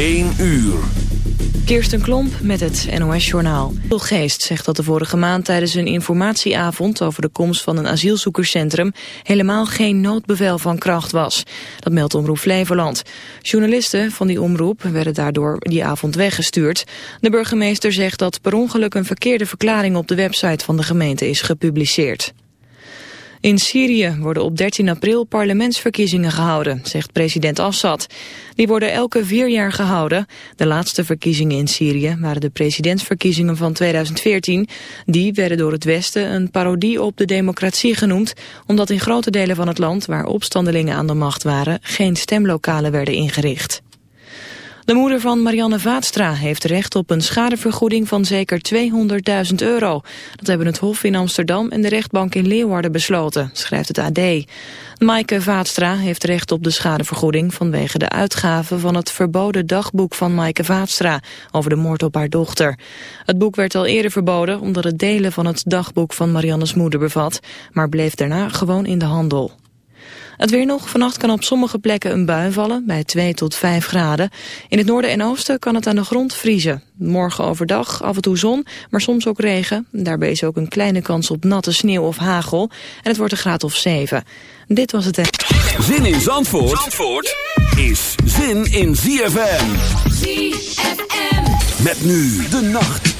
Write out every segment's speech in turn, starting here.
1 uur. Kirsten Klomp met het NOS-journaal. Geest zegt dat de vorige maand tijdens een informatieavond... over de komst van een asielzoekerscentrum... helemaal geen noodbevel van kracht was. Dat meldt Omroep Flevoland. Journalisten van die omroep werden daardoor die avond weggestuurd. De burgemeester zegt dat per ongeluk een verkeerde verklaring... op de website van de gemeente is gepubliceerd. In Syrië worden op 13 april parlementsverkiezingen gehouden, zegt president Assad. Die worden elke vier jaar gehouden. De laatste verkiezingen in Syrië waren de presidentsverkiezingen van 2014. Die werden door het Westen een parodie op de democratie genoemd, omdat in grote delen van het land waar opstandelingen aan de macht waren geen stemlokalen werden ingericht. De moeder van Marianne Vaatstra heeft recht op een schadevergoeding van zeker 200.000 euro. Dat hebben het Hof in Amsterdam en de rechtbank in Leeuwarden besloten, schrijft het AD. Maaike Vaatstra heeft recht op de schadevergoeding vanwege de uitgave van het verboden dagboek van Maaike Vaatstra over de moord op haar dochter. Het boek werd al eerder verboden omdat het delen van het dagboek van Marianne's moeder bevat, maar bleef daarna gewoon in de handel. Het weer nog. Vannacht kan op sommige plekken een bui vallen, bij 2 tot 5 graden. In het noorden en oosten kan het aan de grond vriezen. Morgen overdag af en toe zon, maar soms ook regen. Daarbij is ook een kleine kans op natte sneeuw of hagel. En het wordt een graad of 7. Dit was het... Zin in Zandvoort, Zandvoort is zin in ZFM. ZFM. Met nu de nacht.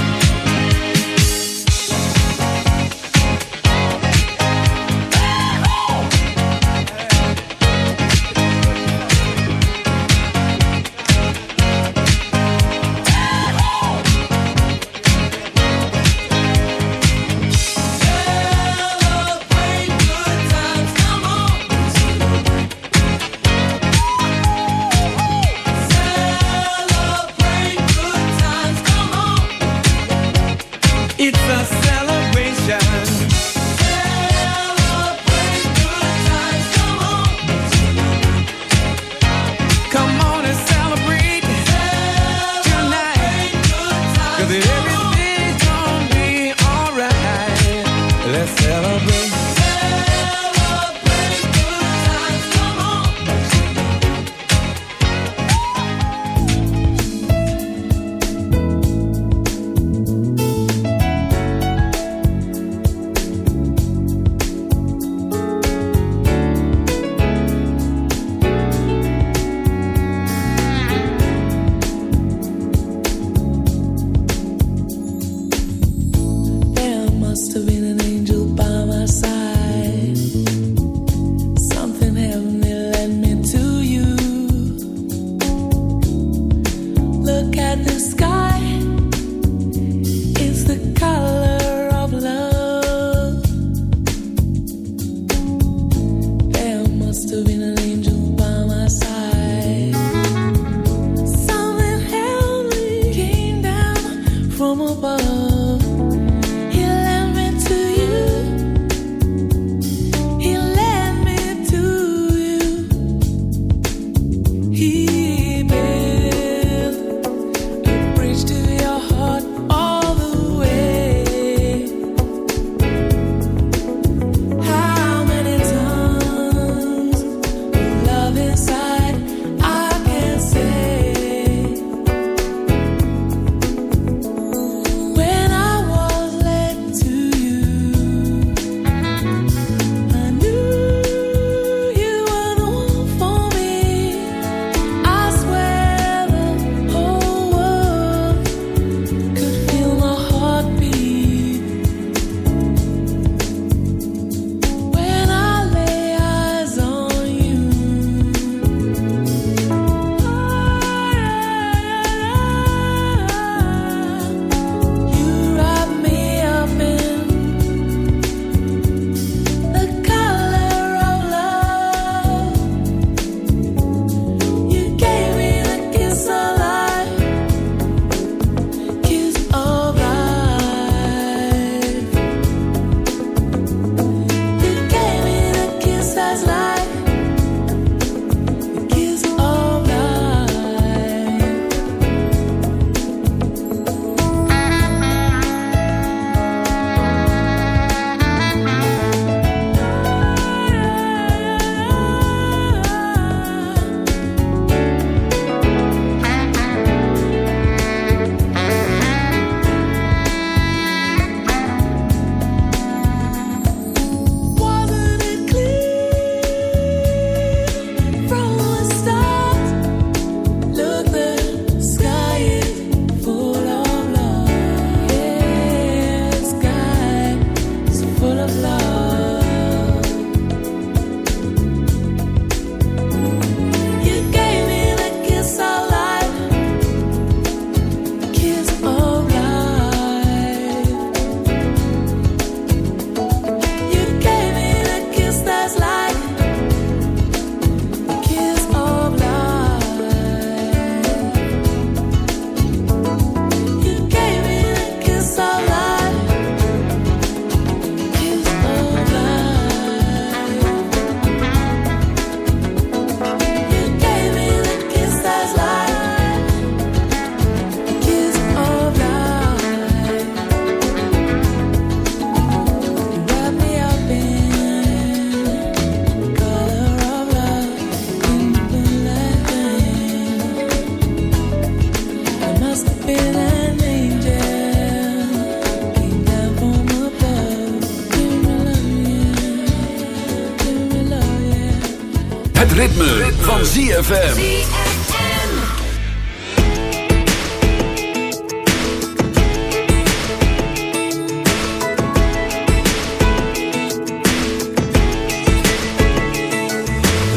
ZFM.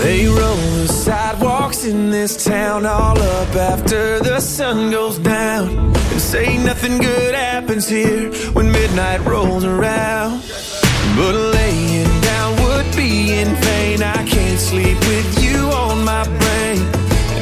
They roll the sidewalks in this town all up after the sun goes down. And say nothing good happens here when midnight rolls around. But laying down would be in vain. I can't sleep with you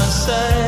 I say.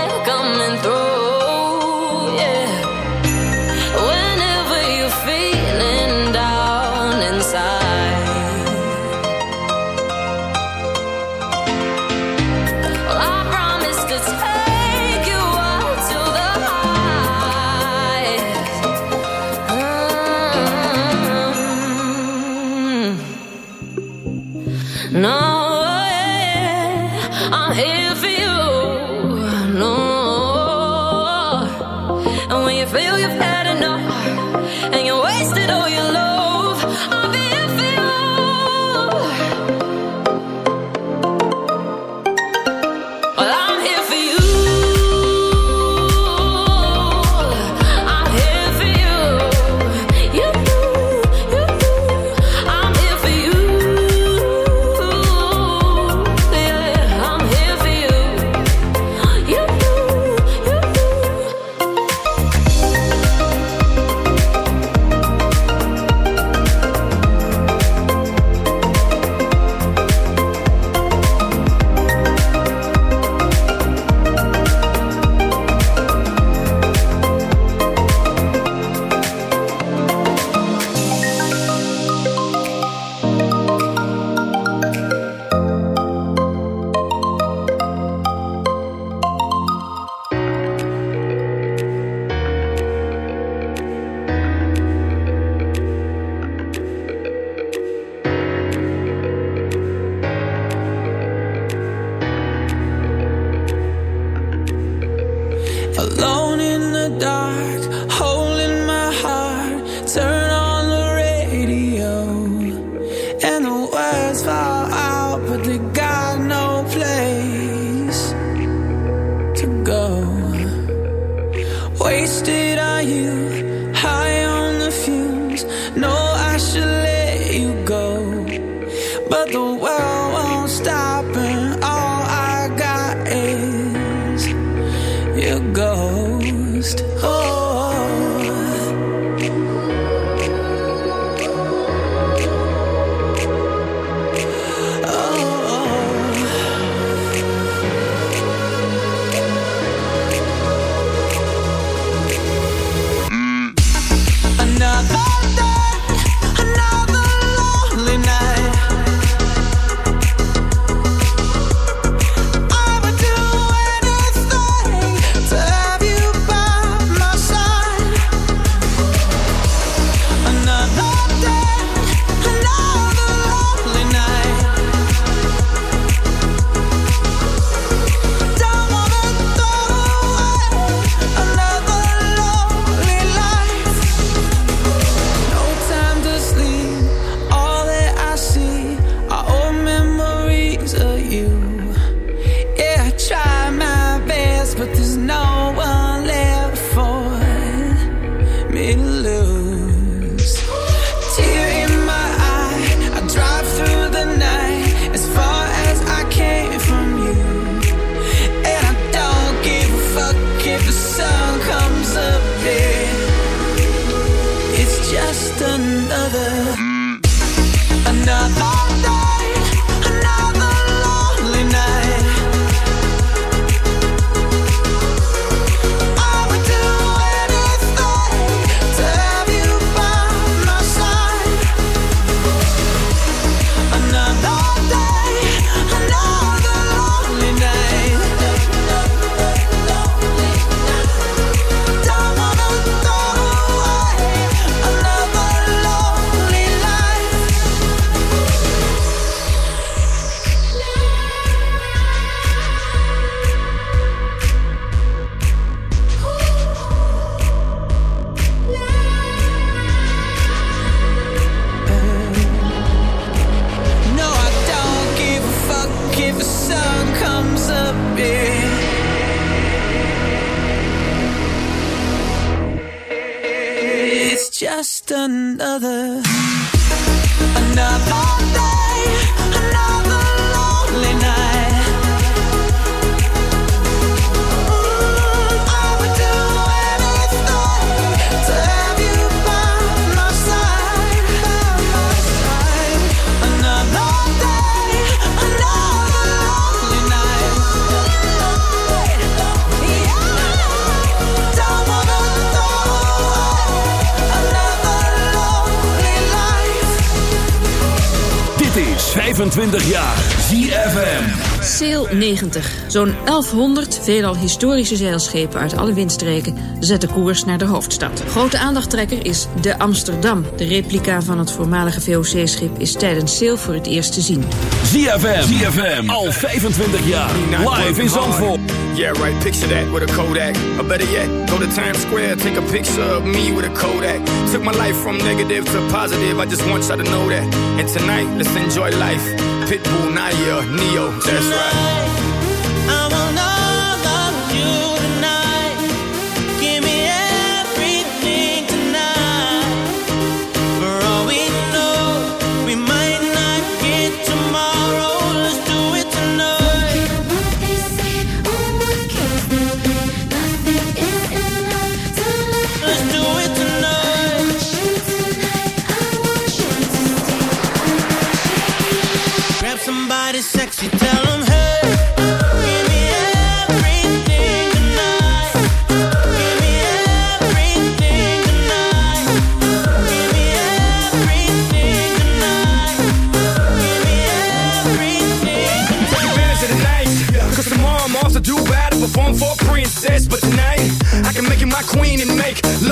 alone in the dark another, 90. Zo'n 1100 veelal historische zeilschepen uit alle windstreken zetten koers naar de hoofdstad. Grote aandachttrekker is de Amsterdam. De replica van het voormalige VOC-schip is tijdens sail voor het eerst te zien. ZFM, ZFM, al 25 jaar, live in Zandvoort. Yeah, right, picture that with a Kodak. Or better yet, go to Times Square, take a picture of me with a Kodak. Took my life from negative to positive, I just want you to know that. And tonight, let's enjoy life. Pitbull, Naya, Neo, that's right. I want all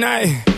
Promise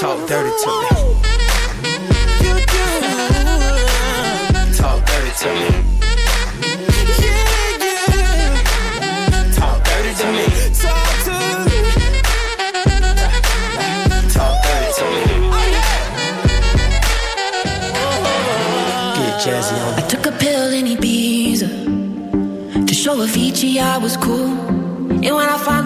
talk dirty to me. Talk dirty to me. Talk dirty to me. Talk to me. Talk dirty to me. I took a pill in Ibiza to show Avicii I was cool. And when I got